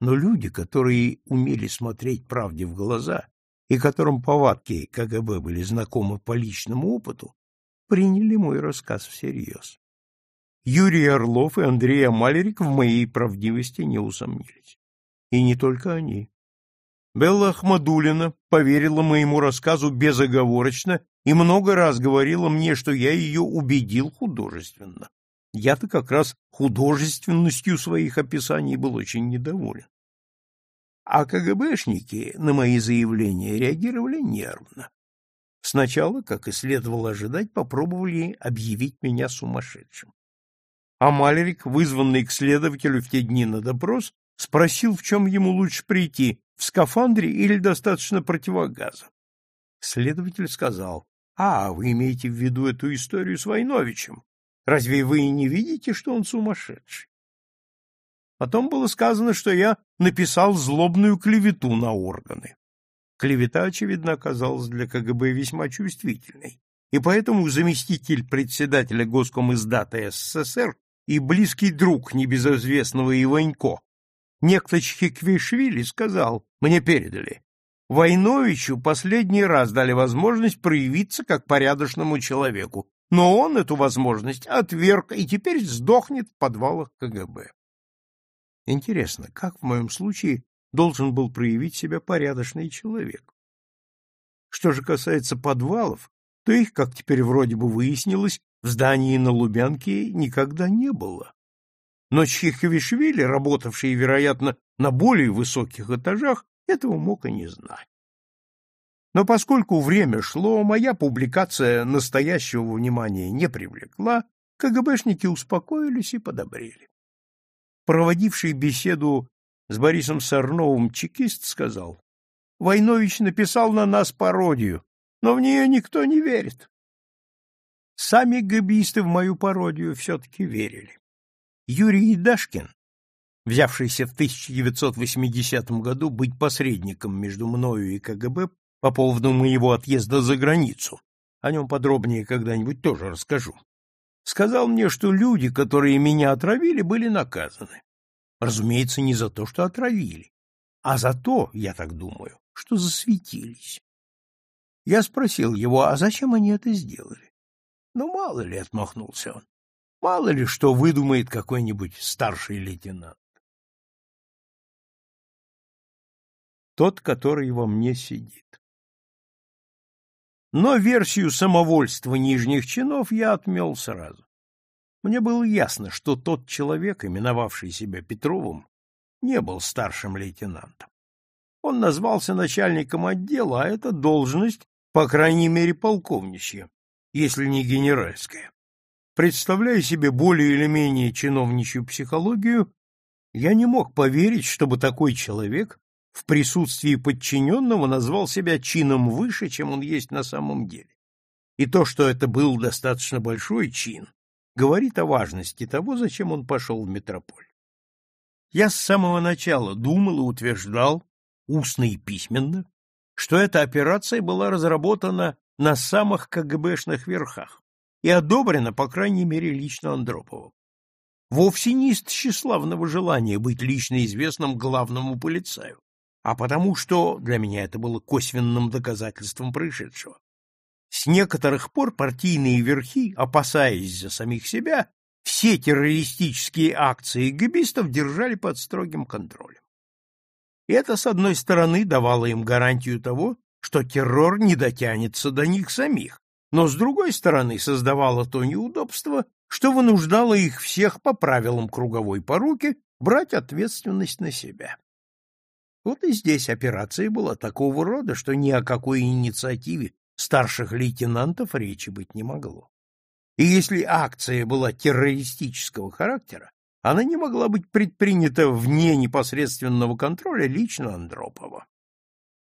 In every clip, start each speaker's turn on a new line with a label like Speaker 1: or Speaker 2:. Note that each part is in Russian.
Speaker 1: Но люди, которые умели смотреть правде в глаза и которым повадки КГБ были знакомы по личному опыту, приняли мой рассказ всерьез. Юрий Орлов и Андрей Амалерик в моей правдивости не усомнились. И не только они. Белла Ахмадулина поверила моему рассказу безоговорочно и много раз говорила мне, что я ее убедил художественно. Я-то как раз художественностью своих описаний был очень недоволен. А КГБшники на мои заявления реагировали нервно. Сначала, как и следовало ожидать, попробовали объявить меня сумасшедшим. А Малерик, вызванный к следователю в те дни на допрос, спросил, в чем ему лучше прийти, в скафандре или достаточно противогаза. Следователь сказал, «А, вы имеете в виду эту историю с Войновичем? Разве вы не видите, что он сумасшедший? Потом было сказано, что я написал злобную клевету на органы. Клевета, очевидно, оказалась для КГБ весьма чувствительной, и поэтому заместитель председателя Госкомиздата СССР и близкий друг небезызвестного Иванько, некто Чхиквишвили, сказал, мне передали, Войновичу последний раз дали возможность проявиться как порядочному человеку, но он эту возможность отверг и теперь сдохнет в подвалах КГБ. Интересно, как в моем случае должен был проявить себя порядочный человек? Что же касается подвалов, то их, как теперь вроде бы выяснилось, в здании на Лубянке никогда не было. Но Чхиховишвили, работавший, вероятно, на более высоких этажах, этого мог и не знать. Но поскольку время шло, моя публикация настоящего внимания не привлекла, КГБшники успокоились и подобрели. Проводивший беседу с Борисом Сарновым чекист сказал, «Войнович написал на нас пародию, но в нее никто не верит». Сами габисты в мою пародию все-таки верили. Юрий Дашкин, взявшийся в 1980 году быть посредником между мною и КГБ по поводу моего отъезда за границу, о нем подробнее когда-нибудь тоже расскажу, сказал мне, что люди, которые меня отравили, были наказаны. Разумеется, не за то, что отравили, а за то, я так думаю, что засветились. Я спросил его, а зачем они это сделали? Ну, мало ли, отмахнулся он. Мало ли, что выдумает какой-нибудь старший лейтенант. Тот, который во мне сидит. Но версию самовольства нижних чинов я отмел сразу. Мне было ясно, что тот человек, именовавший себя Петровым, не был старшим лейтенантом. Он назвался начальником отдела, а эта должность, по крайней мере, полковничья, если не генеральская. Представляя себе более или менее чиновничью психологию, я не мог поверить, чтобы такой человек в присутствии подчиненного назвал себя чином выше, чем он есть на самом деле. И то, что это был достаточно большой чин, говорит о важности того, зачем он пошел в метрополь. Я с самого начала думал и утверждал, устно и письменно, что эта операция была разработана на самых КГБшных верхах и одобрена, по крайней мере, лично Андроповым. Вовсе не из тщеславного желания быть лично известным главному полицаю, а потому что для меня это было косвенным доказательством происшедшего. С некоторых пор партийные верхи, опасаясь за самих себя, все террористические акции гибистов держали под строгим контролем. Это, с одной стороны, давало им гарантию того, что террор не дотянется до них самих, но, с другой стороны, создавало то неудобство, что вынуждало их всех по правилам круговой поруки брать ответственность на себя. Вот и здесь операция была такого рода, что ни о какой инициативе старших лейтенантов речи быть не могло. И если акция была террористического характера, она не могла быть предпринята вне непосредственного контроля лично Андропова.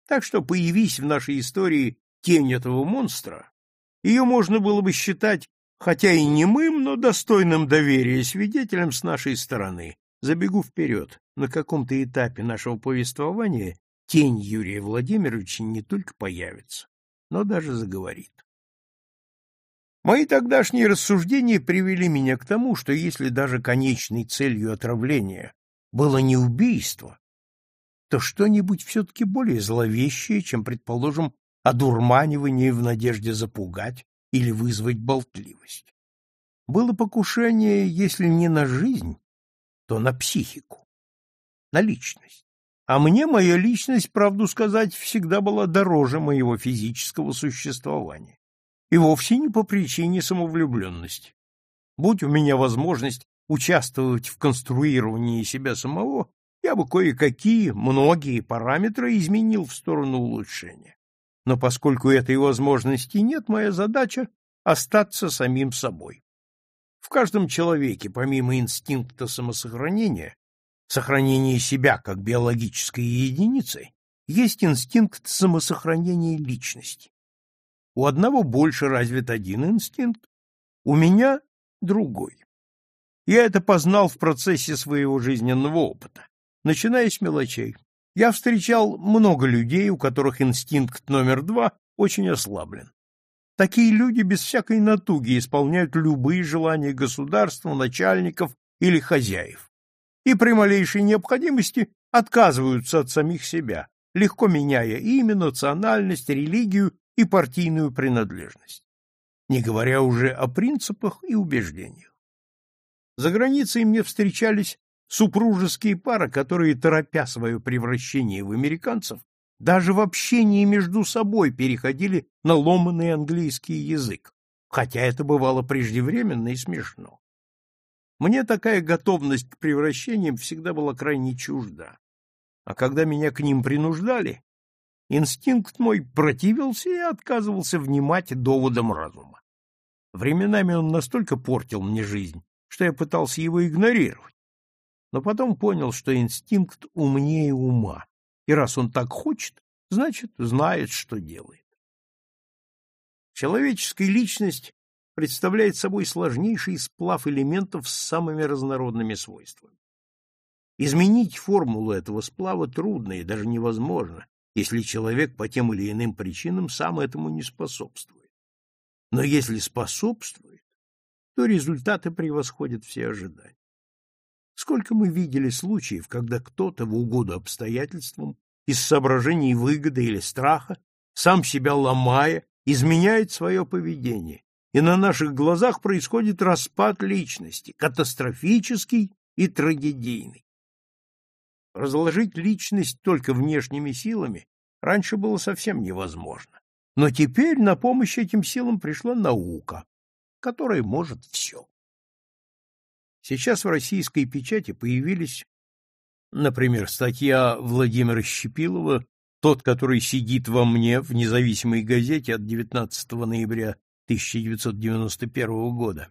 Speaker 1: Так что появись в нашей истории тень этого монстра, ее можно было бы считать, хотя и немым, но достойным доверия свидетелем с нашей стороны, Забегу вперед. На каком-то этапе нашего повествования тень Юрия Владимировича не только появится, но даже заговорит. Мои тогдашние рассуждения привели меня к тому, что если даже конечной целью отравления было не убийство, то что-нибудь все-таки более зловещее, чем, предположим, одурманивание в надежде запугать или вызвать болтливость. Было покушение, если не на жизнь, то на психику, на личность. А мне моя личность, правду сказать, всегда была дороже моего физического существования. И вовсе не по причине самовлюбленности. Будь у меня возможность участвовать в конструировании себя самого, я бы кое-какие, многие параметры изменил в сторону улучшения. Но поскольку этой возможности нет, моя задача — остаться самим собой. В каждом человеке, помимо инстинкта самосохранения, сохранения себя как биологической единицы, есть инстинкт самосохранения личности. У одного больше развит один инстинкт, у меня другой. Я это познал в процессе своего жизненного опыта, начиная с мелочей. Я встречал много людей, у которых инстинкт номер два очень ослаблен. Такие люди без всякой натуги исполняют любые желания государства, начальников или хозяев. И при малейшей необходимости отказываются от самих себя, легко меняя имя, национальность, религию и партийную принадлежность. Не говоря уже о принципах и убеждениях. За границей мне встречались супружеские пары, которые, торопя свое превращение в американцев, даже в общении между собой переходили на ломанный английский язык, хотя это бывало преждевременно и смешно. Мне такая готовность к превращениям всегда была крайне чужда. А когда меня к ним принуждали, инстинкт мой противился и отказывался внимать доводам разума. Временами он настолько портил мне жизнь, что я пытался его игнорировать. Но потом понял, что инстинкт умнее ума, и раз он так хочет, значит, знает, что делает. Человеческая личность представляет собой сложнейший сплав элементов с самыми разнородными свойствами. Изменить формулу этого сплава трудно и даже невозможно, если человек по тем или иным причинам сам этому не способствует. Но если способствует, то результаты превосходят все ожидания. Сколько мы видели случаев, когда кто-то в угоду обстоятельствам из соображений выгоды или страха, сам себя ломая, изменяет свое поведение, и на наших глазах происходит распад личности, катастрофический и трагедийный. Разложить личность только внешними силами раньше было совсем невозможно, но теперь на помощь этим силам пришла наука, которая может все. Сейчас в российской печати появились, например, статья Владимира Щепилова «Тот, который сидит во мне» в независимой газете от 19 ноября 1991 года.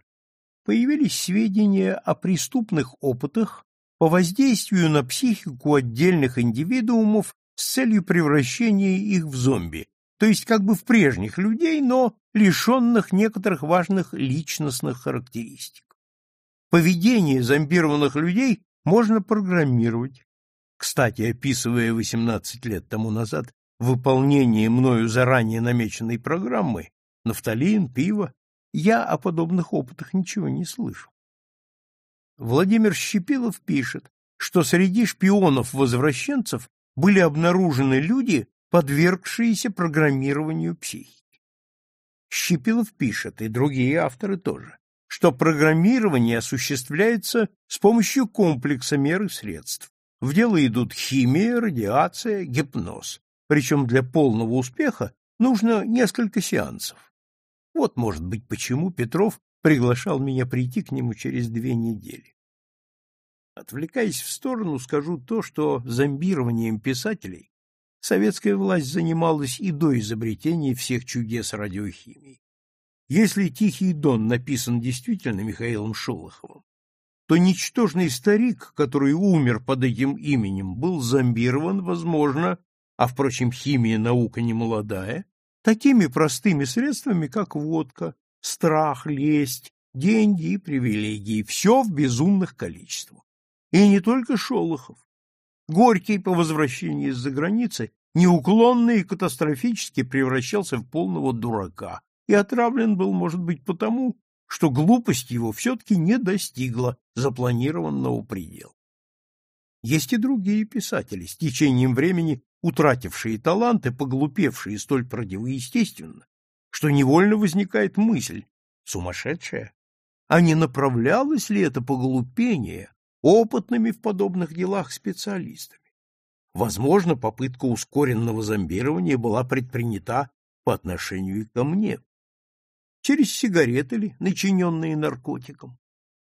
Speaker 1: Появились сведения о преступных опытах по воздействию на психику отдельных индивидуумов с целью превращения их в зомби, то есть как бы в прежних людей, но лишенных некоторых важных личностных характеристик. Поведение зомбированных людей можно программировать. Кстати, описывая 18 лет тому назад выполнение мною заранее намеченной программы «Нафталин», «Пиво», я о подобных опытах ничего не слышу. Владимир Щепилов пишет, что среди шпионов-возвращенцев были обнаружены люди, подвергшиеся программированию психики. Щепилов пишет, и другие авторы тоже, что программирование осуществляется с помощью комплекса мер и средств. В дело идут химия, радиация, гипноз. Причем для полного успеха нужно несколько сеансов. Вот, может быть, почему Петров приглашал меня прийти к нему через две недели. Отвлекаясь в сторону, скажу то, что зомбированием писателей советская власть занималась и до изобретения всех чудес радиохимии. Если «Тихий дон» написан действительно Михаилом Шолоховым, то ничтожный старик, который умер под этим именем, был зомбирован, возможно, а, впрочем, химия наука не молодая, такими простыми средствами, как водка, страх, лесть, деньги и привилегии, все в безумных количествах. И не только Шолохов. Горький по возвращении из-за границы неуклонно и катастрофически превращался в полного дурака, и отравлен был, может быть, потому, что глупость его все-таки не достигла запланированного предела. Есть и другие писатели, с течением времени утратившие талант и поглупевшие столь противоестественно, что невольно возникает мысль, сумасшедшая, а не направлялось ли это поглупение опытными в подобных делах специалистами? Возможно, попытка ускоренного зомбирования была предпринята по отношению ко мне. Через сигареты ли, начиненные наркотиком?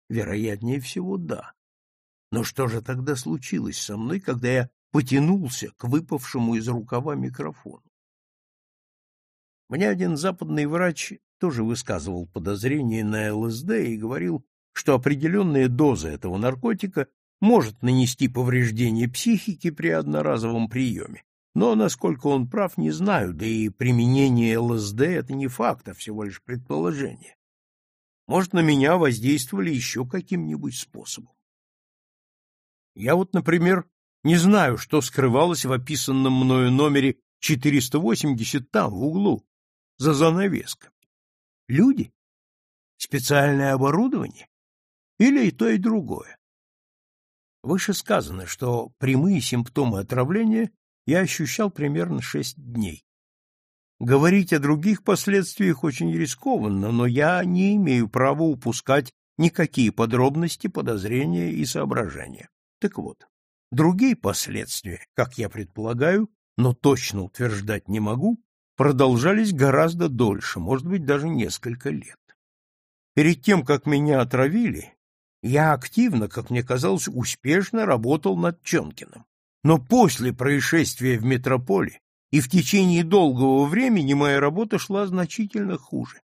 Speaker 1: Вероятнее всего, да. Но что же тогда случилось со мной, когда я потянулся к выпавшему из рукава микрофону? Мне один западный врач тоже высказывал подозрение на ЛСД и говорил, что определенная доза этого наркотика может нанести повреждение психике при одноразовом приеме. Но, насколько он прав, не знаю, да и применение ЛСД — это не факт, а всего лишь предположение. Может, на меня воздействовали еще каким-нибудь способом. Я вот, например, не знаю, что скрывалось в описанном мною номере 480 там, в углу, за занавесками. Люди? Специальное оборудование? Или и то, и другое? Выше сказано, что прямые симптомы отравления я ощущал примерно шесть дней. Говорить о других последствиях очень рискованно, но я не имею права упускать никакие подробности, подозрения и соображения. Так вот, другие последствия, как я предполагаю, но точно утверждать не могу, продолжались гораздо дольше, может быть, даже несколько лет. Перед тем, как меня отравили, я активно, как мне казалось, успешно работал над Чонкиным. Но после происшествия в метрополе и в течение долгого времени моя работа шла значительно хуже.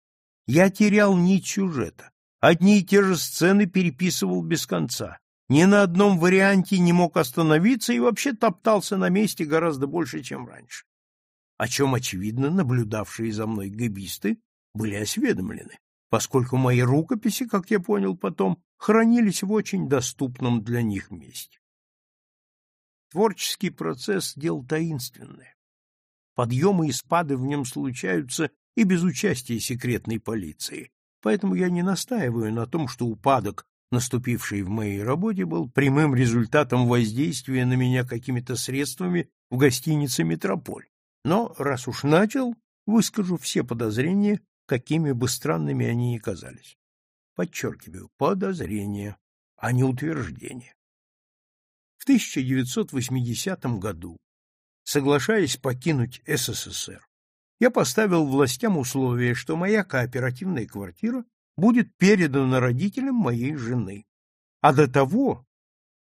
Speaker 1: Я терял нить сюжета. Одни и те же сцены переписывал без конца ни на одном варианте не мог остановиться и вообще топтался на месте гораздо больше, чем раньше. О чем, очевидно, наблюдавшие за мной габисты были осведомлены, поскольку мои рукописи, как я понял потом, хранились в очень доступном для них месте. Творческий процесс — дело таинственное. Подъемы и спады в нем случаются и без участия секретной полиции, поэтому я не настаиваю на том, что упадок наступивший в моей работе, был прямым результатом воздействия на меня какими-то средствами в гостинице «Метрополь». Но, раз уж начал, выскажу все подозрения, какими бы странными они ни казались. Подчеркиваю, подозрения, а не утверждения. В 1980 году, соглашаясь покинуть СССР, я поставил властям условие, что моя кооперативная квартира будет передана родителям моей жены. А до того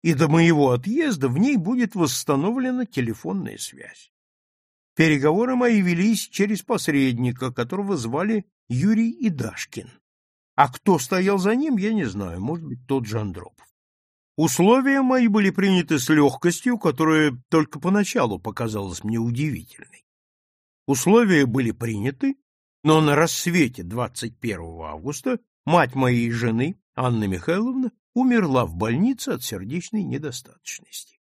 Speaker 1: и до моего отъезда в ней будет восстановлена телефонная связь. Переговоры мои велись через посредника, которого звали Юрий Идашкин. А кто стоял за ним, я не знаю, может быть, тот же Андропов. Условия мои были приняты с легкостью, которая только поначалу показалась мне удивительной. Условия были приняты, но на рассвете 21 августа мать моей жены, Анна Михайловна, умерла в больнице от сердечной недостаточности.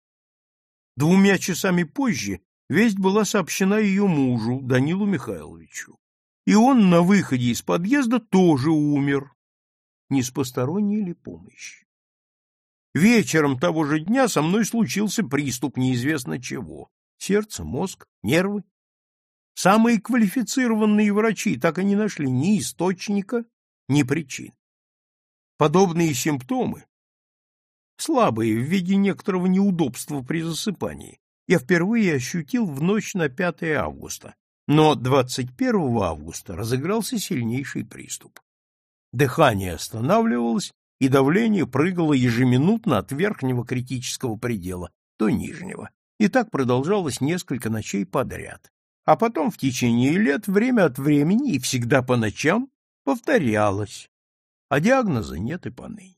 Speaker 1: Двумя часами позже весть была сообщена ее мужу, Данилу Михайловичу. И он на выходе из подъезда тоже умер. Не с посторонней ли помощи? Вечером того же дня со мной случился приступ неизвестно чего. Сердце, мозг, нервы. Самые квалифицированные врачи так и не нашли ни источника, ни причин. Подобные симптомы, слабые в виде некоторого неудобства при засыпании, я впервые ощутил в ночь на 5 августа, но 21 августа разыгрался сильнейший приступ. Дыхание останавливалось, и давление прыгало ежеминутно от верхнего критического предела до нижнего, и так продолжалось несколько ночей подряд а потом в течение лет время от времени и всегда по ночам повторялось, а диагноза нет и поныне.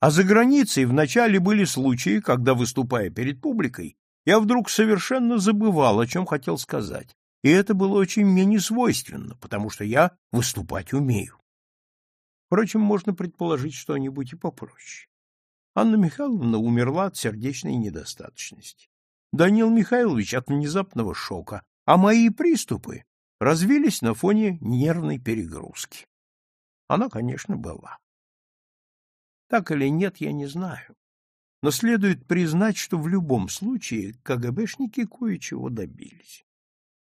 Speaker 1: А за границей вначале были случаи, когда, выступая перед публикой, я вдруг совершенно забывал, о чем хотел сказать, и это было очень мне не свойственно, потому что я выступать умею. Впрочем, можно предположить что-нибудь и попроще. Анна Михайловна умерла от сердечной недостаточности. Данил Михайлович от внезапного шока, а мои приступы развились на фоне нервной перегрузки. Она, конечно, была. Так или нет, я не знаю. но следует признать, что в любом случае КГБшники кое-чего добились.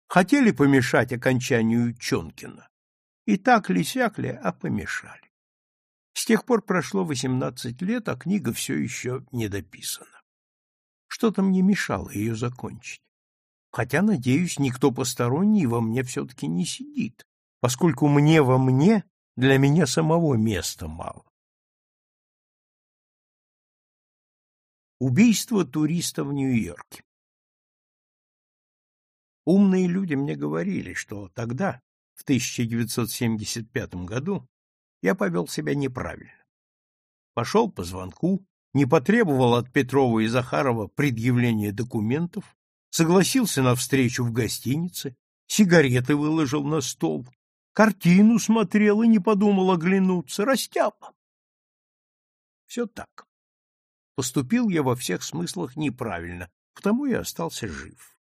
Speaker 1: Хотели помешать окончанию Чонкина. И так ли сяк а помешали. С тех пор прошло 18 лет, а книга все еще не дописана. Что-то мне мешало ее закончить. Хотя, надеюсь, никто посторонний во мне все-таки не сидит, поскольку мне во мне для меня самого места мало. Убийство туриста в Нью-Йорке Умные люди мне говорили, что тогда, в 1975 году, я повел себя неправильно. Пошел по звонку, не потребовал от Петрова и Захарова предъявления документов, согласился на встречу в гостинице, сигареты выложил на стол, картину смотрел и не подумал оглянуться, растяпа. Все так. Поступил я во всех смыслах неправильно, потому и остался жив.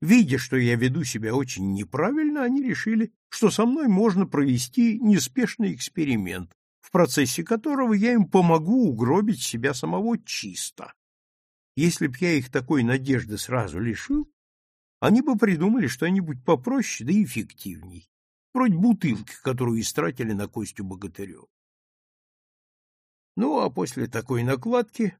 Speaker 1: Видя, что я веду себя очень неправильно, они решили, что со мной можно провести неспешный эксперимент, в процессе которого я им помогу угробить себя самого чисто. Если б я их такой надежды сразу лишил, они бы придумали что-нибудь попроще да эффективней, вроде бутылки, которую истратили на Костю Богатыреву. Ну, а после такой накладки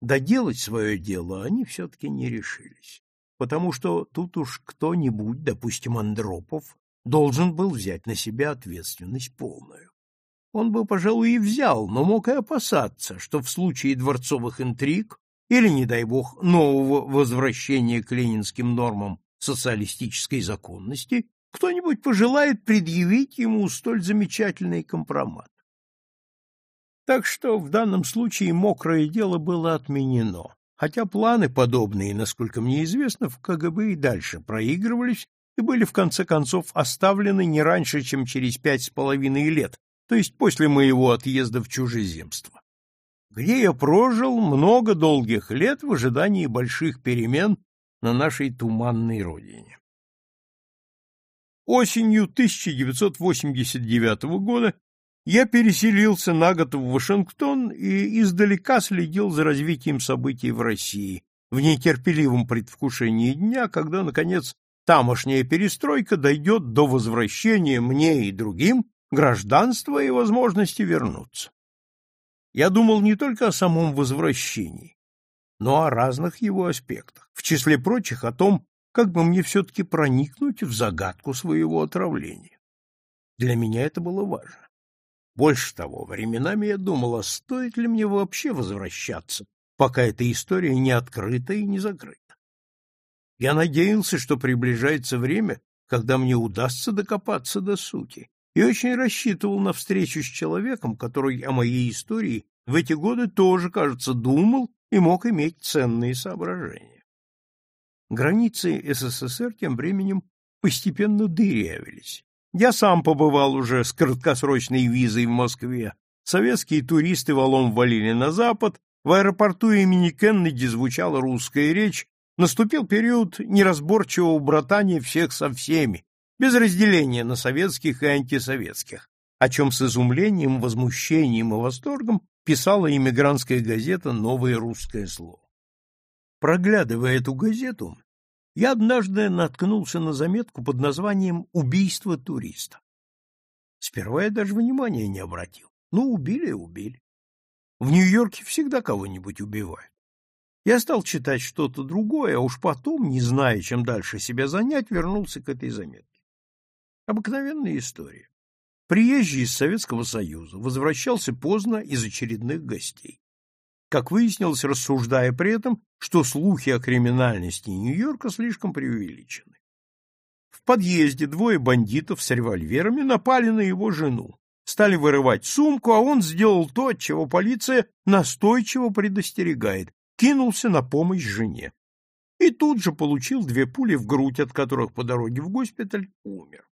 Speaker 1: доделать свое дело они все-таки не решились, потому что тут уж кто-нибудь, допустим, Андропов, должен был взять на себя ответственность полную. Он бы, пожалуй, и взял, но мог и опасаться, что в случае дворцовых интриг или, не дай бог, нового возвращения к ленинским нормам социалистической законности, кто-нибудь пожелает предъявить ему столь замечательный компромат. Так что в данном случае мокрое дело было отменено, хотя планы подобные, насколько мне известно, в КГБ и дальше проигрывались и были в конце концов оставлены не раньше, чем через пять с половиной лет, то есть после моего отъезда в чужеземство, где я прожил много долгих лет в ожидании больших перемен на нашей туманной родине. Осенью 1989 года я переселился на год в Вашингтон и издалека следил за развитием событий в России, в нетерпеливом предвкушении дня, когда, наконец, тамошняя перестройка дойдет до возвращения мне и другим гражданства и возможности вернуться. Я думал не только о самом возвращении, но о разных его аспектах, в числе прочих о том, как бы мне все-таки проникнуть в загадку своего отравления. Для меня это было важно. Больше того, временами я думала, стоит ли мне вообще возвращаться, пока эта история не открыта и не закрыта. Я надеялся, что приближается время, когда мне удастся докопаться до сути, и очень рассчитывал на встречу с человеком, который о моей истории в эти годы тоже, кажется, думал и мог иметь ценные соображения. Границы СССР тем временем постепенно дырявились. Я сам побывал уже с краткосрочной визой в Москве. Советские туристы валом валили на запад, в аэропорту имени Кеннеди звучала русская речь, наступил период неразборчивого братания всех со всеми, без разделения на советских и антисоветских, о чем с изумлением, возмущением и восторгом писала иммигрантская газета «Новое русское слово». Проглядывая эту газету, я однажды наткнулся на заметку под названием «Убийство туриста». Сперва я даже внимания не обратил. Ну, убили и убили. В Нью-Йорке всегда кого-нибудь убивают. Я стал читать что-то другое, а уж потом, не зная, чем дальше себя занять, вернулся к этой заметке. Обыкновенная история. Приезжий из Советского Союза возвращался поздно из очередных гостей как выяснилось, рассуждая при этом, что слухи о криминальности Нью-Йорка слишком преувеличены. В подъезде двое бандитов с револьверами напали на его жену, стали вырывать сумку, а он сделал то, от чего полиция настойчиво предостерегает, кинулся на помощь жене. И тут же получил две пули в грудь, от которых по дороге в госпиталь умер.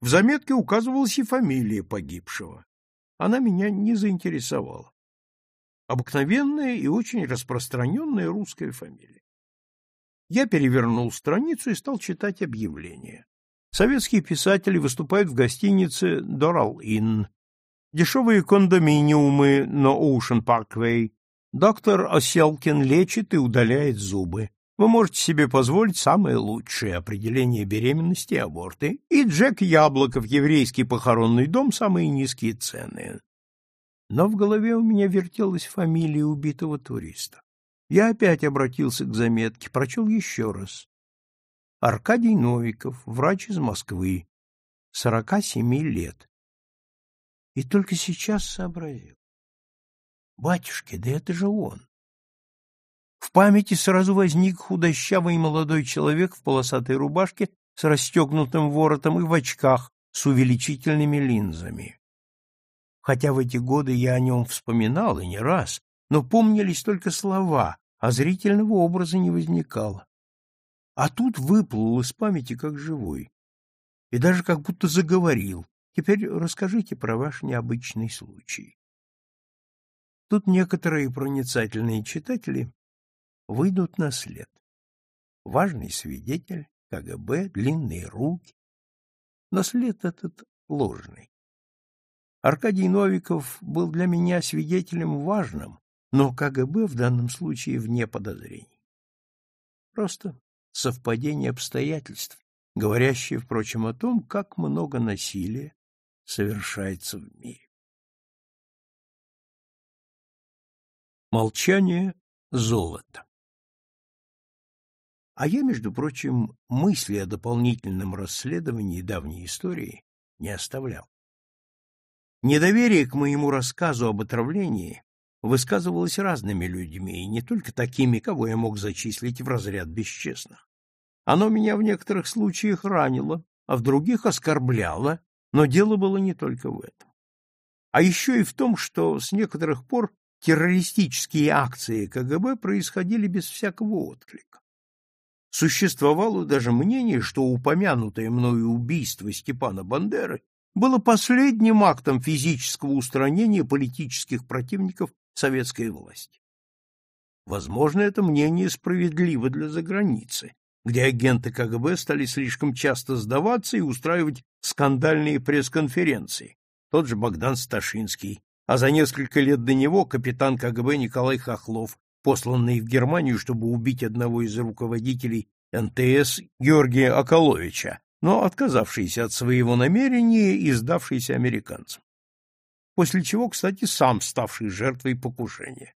Speaker 1: В заметке указывалась и фамилия погибшего. Она меня не заинтересовала. Обыкновенная и очень распространенная русская фамилия. Я перевернул страницу и стал читать объявление. Советские писатели выступают в гостинице «Дорал Инн». Дешевые кондоминиумы на Оушен Парквей, Доктор Оселкин лечит и удаляет зубы. Вы можете себе позволить самое лучшее определение беременности и аборты. И Джек Яблоков, еврейский похоронный дом, самые низкие цены. Но в голове у меня вертелась фамилия убитого туриста. Я опять обратился к заметке, прочел еще раз. Аркадий Новиков, врач из Москвы, сорока семи лет. И только сейчас сообразил. Батюшки, да это же он. В памяти сразу возник худощавый молодой человек в полосатой рубашке с расстегнутым воротом и в очках с увеличительными линзами. Хотя в эти годы я о нем вспоминал и не раз, но помнились только слова, а зрительного образа не возникало. А тут выплыл из памяти как живой. И даже как будто заговорил. Теперь расскажите про ваш необычный случай. Тут некоторые проницательные читатели выйдут на след. Важный свидетель, КГБ, длинные руки. Но след этот ложный. Аркадий Новиков был для меня свидетелем важным, но КГБ в данном случае вне подозрений. Просто совпадение обстоятельств, говорящее, впрочем, о том, как много насилия совершается в мире. Молчание — золото. А я, между прочим, мысли о дополнительном расследовании давней истории не оставлял. Недоверие к моему рассказу об отравлении высказывалось разными людьми, и не только такими, кого я мог зачислить в разряд бесчестных. Оно меня в некоторых случаях ранило, а в других оскорбляло, но дело было не только в этом. А еще и в том, что с некоторых пор террористические акции КГБ происходили без всякого отклика. Существовало даже мнение, что упомянутое мною убийство Степана Бандеры было последним актом физического устранения политических противников советской власти. Возможно, это мнение справедливо для заграницы, где агенты КГБ стали слишком часто сдаваться и устраивать скандальные пресс-конференции. Тот же Богдан Сташинский, а за несколько лет до него капитан КГБ Николай Хохлов, посланный в Германию, чтобы убить одного из руководителей НТС Георгия Околовича, но отказавшийся от своего намерения и сдавшийся американцам. После чего, кстати, сам ставший жертвой покушения.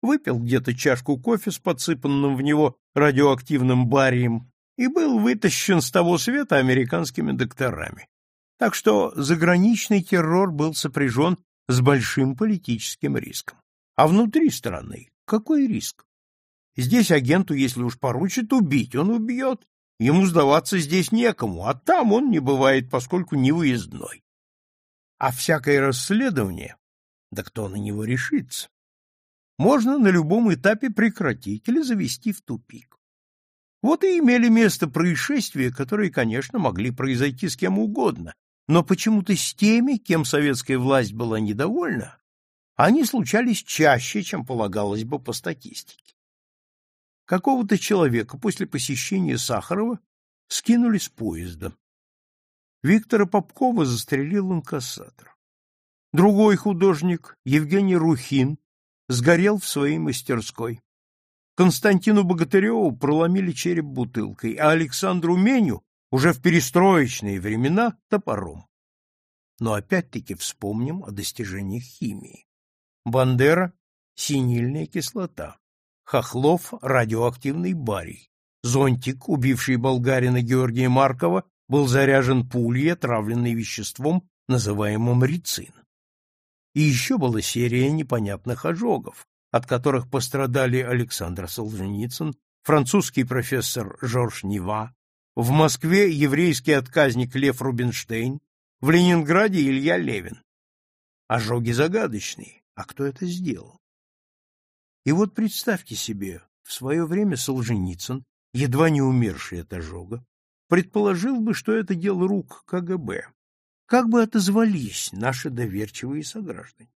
Speaker 1: Выпил где-то чашку кофе с подсыпанным в него радиоактивным барием и был вытащен с того света американскими докторами. Так что заграничный террор был сопряжен с большим политическим риском. А внутри страны какой риск? Здесь агенту, если уж поручат убить, он убьет. Ему сдаваться здесь некому, а там он не бывает, поскольку не выездной. А всякое расследование, да кто на него решится, можно на любом этапе прекратить или завести в тупик. Вот и имели место происшествия, которые, конечно, могли произойти с кем угодно, но почему-то с теми, кем советская власть была недовольна, они случались чаще, чем полагалось бы по статистике. Какого-то человека после посещения Сахарова скинули с поезда. Виктора Попкова застрелил инкассатор. Другой художник, Евгений Рухин, сгорел в своей мастерской. Константину Богатыреву проломили череп бутылкой, а Александру Меню уже в перестроечные времена топором. Но опять-таки вспомним о достижениях химии. Бандера — синильная кислота. Хохлов — радиоактивный барий. Зонтик, убивший болгарина Георгия Маркова, был заряжен пулей, отравленной веществом, называемым рицин. И еще была серия непонятных ожогов, от которых пострадали Александр Солженицын, французский профессор Жорж Нива, в Москве еврейский отказник Лев Рубинштейн, в Ленинграде Илья Левин. Ожоги загадочные. А кто это сделал? И вот представьте себе, в свое время Солженицын, едва не умерший от ожога, предположил бы, что это дело рук КГБ. Как бы отозвались наши доверчивые сограждане?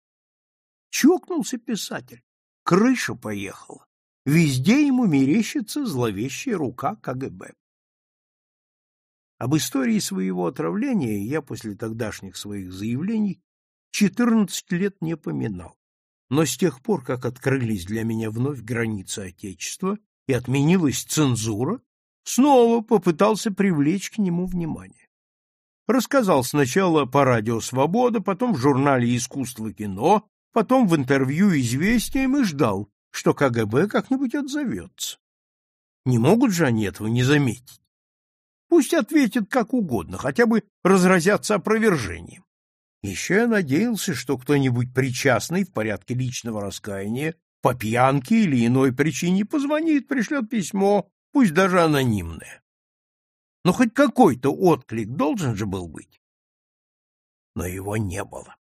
Speaker 1: Чокнулся писатель, крыша поехала. Везде ему мерещится зловещая рука КГБ. Об истории своего отравления я после тогдашних своих заявлений 14 лет не поминал. Но с тех пор, как открылись для меня вновь границы Отечества и отменилась цензура, снова попытался привлечь к нему внимание. Рассказал сначала по радио «Свобода», потом в журнале «Искусство кино», потом в интервью «Известиям» и ждал, что КГБ как-нибудь отзовется. Не могут же они этого не заметить. Пусть ответят как угодно, хотя бы разразятся опровержением. Еще я надеялся, что кто-нибудь причастный в порядке личного раскаяния по пьянке или иной причине позвонит, пришлет письмо, пусть даже анонимное. Но хоть какой-то отклик должен же был быть. Но его не было.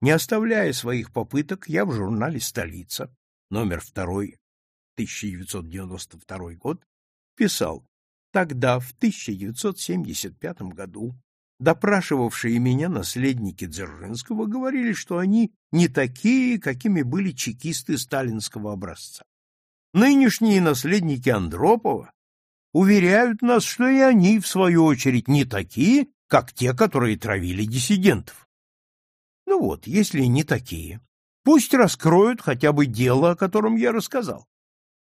Speaker 1: Не оставляя своих попыток, я в журнале «Столица», номер 2, 1992 год, писал, тогда, в 1975 году, допрашивавшие меня наследники Дзержинского говорили, что они не такие, какими были чекисты сталинского образца. Нынешние наследники Андропова уверяют нас, что и они, в свою очередь, не такие, как те, которые травили диссидентов. Ну вот, если не такие, пусть раскроют хотя бы дело, о котором я рассказал.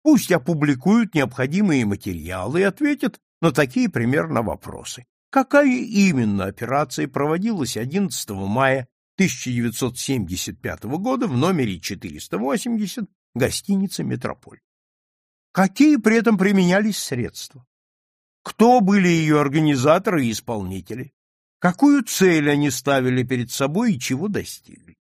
Speaker 1: Пусть опубликуют необходимые материалы и ответят на такие примерно вопросы. Какая именно операция проводилась 11 мая 1975 года в номере 480 гостиницы «Метрополь»? Какие при этом применялись средства? Кто были ее организаторы и исполнители? Какую цель они ставили перед собой и чего достигли?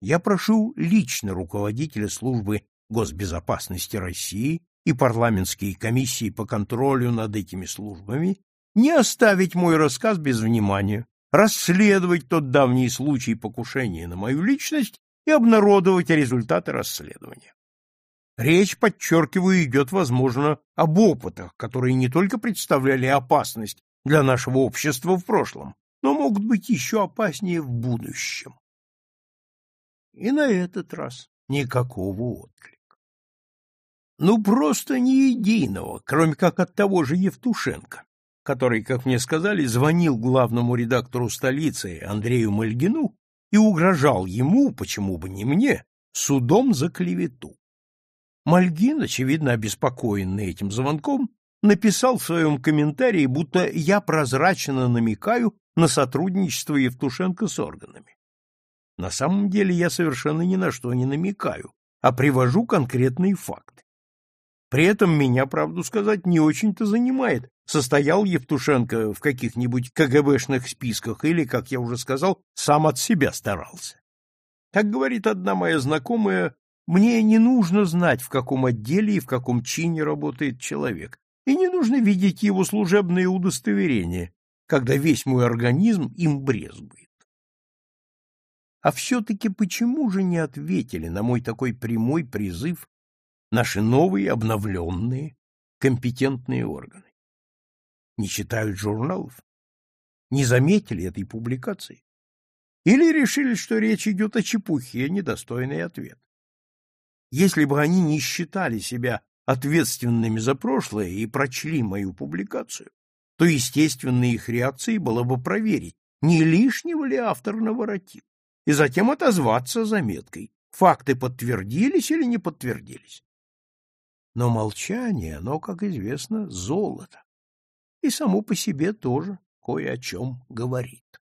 Speaker 1: Я прошу лично руководителя службы госбезопасности России и парламентские комиссии по контролю над этими службами не оставить мой рассказ без внимания, расследовать тот давний случай покушения на мою личность и обнародовать результаты расследования. Речь, подчеркиваю, идет, возможно, об опытах, которые не только представляли опасность для нашего общества в прошлом, но могут быть еще опаснее в будущем. И на этот раз никакого отклика. Ну, просто ни единого, кроме как от того же Евтушенко, который, как мне сказали, звонил главному редактору столицы Андрею Мальгину и угрожал ему, почему бы не мне, судом за клевету. Мальгин, очевидно обеспокоенный этим звонком, написал в своем комментарии, будто я прозрачно намекаю на сотрудничество Евтушенко с органами. На самом деле я совершенно ни на что не намекаю, а привожу конкретные факты. При этом меня, правду сказать, не очень-то занимает, состоял Евтушенко в каких-нибудь КГБшных списках или, как я уже сказал, сам от себя старался. Как говорит одна моя знакомая, мне не нужно знать, в каком отделе и в каком чине работает человек, и не нужно видеть его служебное удостоверение, когда весь мой организм им брезгует. А все-таки почему же не ответили на мой такой прямой призыв наши новые, обновленные, компетентные органы? Не читают журналов? Не заметили этой публикации? Или решили, что речь идет о чепухе, недостойный ответ? Если бы они не считали себя ответственными за прошлое и прочли мою публикацию, то естественной их реакцией было бы проверить, не лишнего ли автор наворотил, и затем отозваться заметкой, факты подтвердились или не подтвердились. Но молчание, оно, как известно, золото, и само по себе тоже кое о чем говорит.